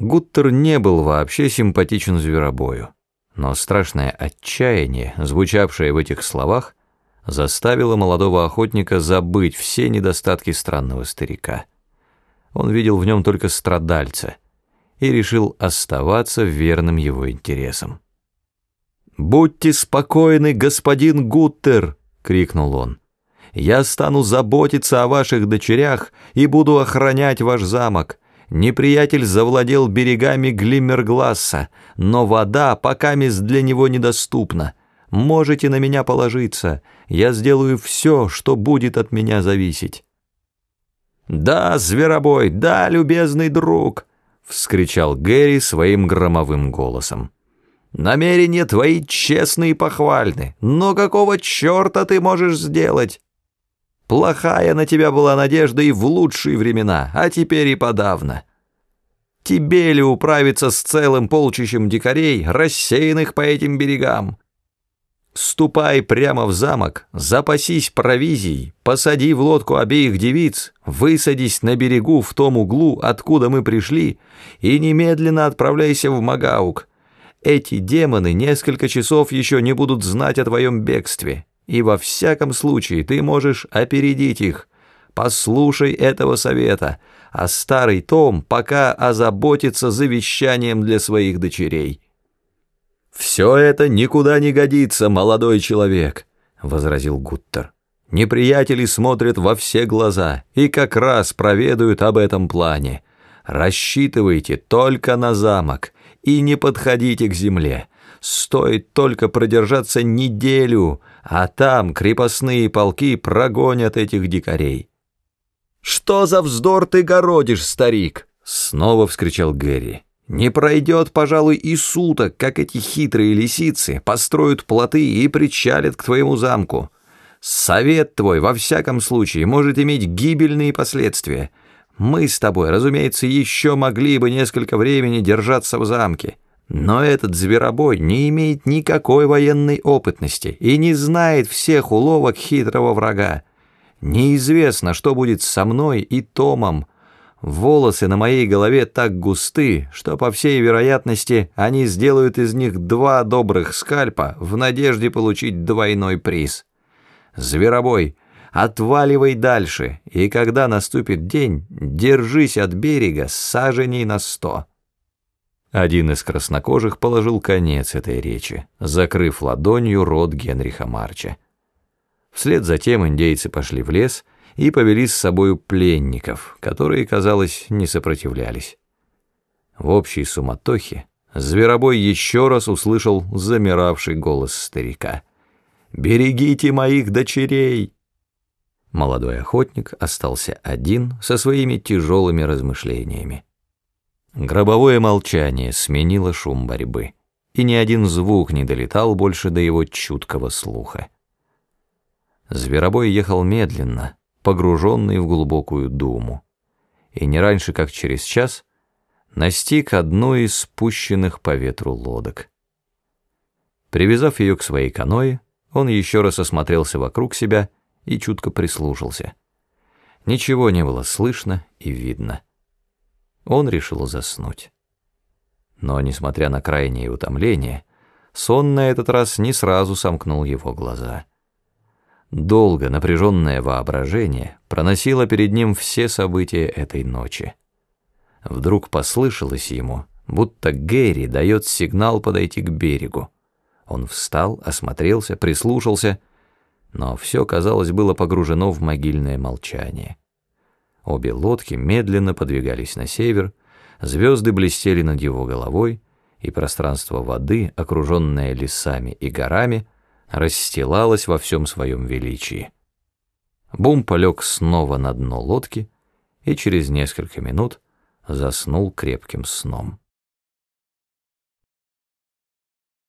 Гуттер не был вообще симпатичен зверобою, но страшное отчаяние, звучавшее в этих словах, заставило молодого охотника забыть все недостатки странного старика. Он видел в нем только страдальца и решил оставаться верным его интересам. «Будьте спокойны, господин Гуттер!» — крикнул он. «Я стану заботиться о ваших дочерях и буду охранять ваш замок. Неприятель завладел берегами Глиммергласса, но вода пока мест для него недоступна. Можете на меня положиться, я сделаю все, что будет от меня зависеть». «Да, зверобой, да, любезный друг!» — вскричал Гэри своим громовым голосом. Намерения твои честны и похвальны, но какого черта ты можешь сделать? Плохая на тебя была надежда и в лучшие времена, а теперь и подавно. Тебе ли управиться с целым полчищем дикарей, рассеянных по этим берегам? Ступай прямо в замок, запасись провизией, посади в лодку обеих девиц, высадись на берегу в том углу, откуда мы пришли, и немедленно отправляйся в Магаук, эти демоны несколько часов еще не будут знать о твоем бегстве, и во всяком случае ты можешь опередить их. Послушай этого совета, а старый Том пока озаботится завещанием для своих дочерей». «Все это никуда не годится, молодой человек», — возразил Гуттер. «Неприятели смотрят во все глаза и как раз проведают об этом плане. Рассчитывайте только на замок» и не подходите к земле. Стоит только продержаться неделю, а там крепостные полки прогонят этих дикарей. «Что за вздор ты городишь, старик?» — снова вскричал Гэри. «Не пройдет, пожалуй, и суток, как эти хитрые лисицы построят плоты и причалят к твоему замку. Совет твой, во всяком случае, может иметь гибельные последствия». Мы с тобой, разумеется, еще могли бы несколько времени держаться в замке. Но этот зверобой не имеет никакой военной опытности и не знает всех уловок хитрого врага. Неизвестно, что будет со мной и Томом. Волосы на моей голове так густы, что, по всей вероятности, они сделают из них два добрых скальпа в надежде получить двойной приз. Зверобой — отваливай дальше, и когда наступит день, держись от берега саженей на сто». Один из краснокожих положил конец этой речи, закрыв ладонью рот Генриха Марча. Вслед за тем индейцы пошли в лес и повели с собою пленников, которые, казалось, не сопротивлялись. В общей суматохе Зверобой еще раз услышал замиравший голос старика. «Берегите моих дочерей!» Молодой охотник остался один со своими тяжелыми размышлениями. Гробовое молчание сменило шум борьбы, и ни один звук не долетал больше до его чуткого слуха. Зверобой ехал медленно, погруженный в глубокую думу, и не раньше, как через час, настиг одну из спущенных по ветру лодок. Привязав ее к своей каное, он еще раз осмотрелся вокруг себя и чутко прислушался. Ничего не было слышно и видно. Он решил заснуть. Но, несмотря на крайнее утомление, сон на этот раз не сразу сомкнул его глаза. Долго напряженное воображение проносило перед ним все события этой ночи. Вдруг послышалось ему, будто Гэри дает сигнал подойти к берегу. Он встал, осмотрелся, прислушался но все, казалось, было погружено в могильное молчание. Обе лодки медленно подвигались на север, звезды блестели над его головой, и пространство воды, окруженное лесами и горами, расстилалось во всем своем величии. Бум полег снова на дно лодки и через несколько минут заснул крепким сном.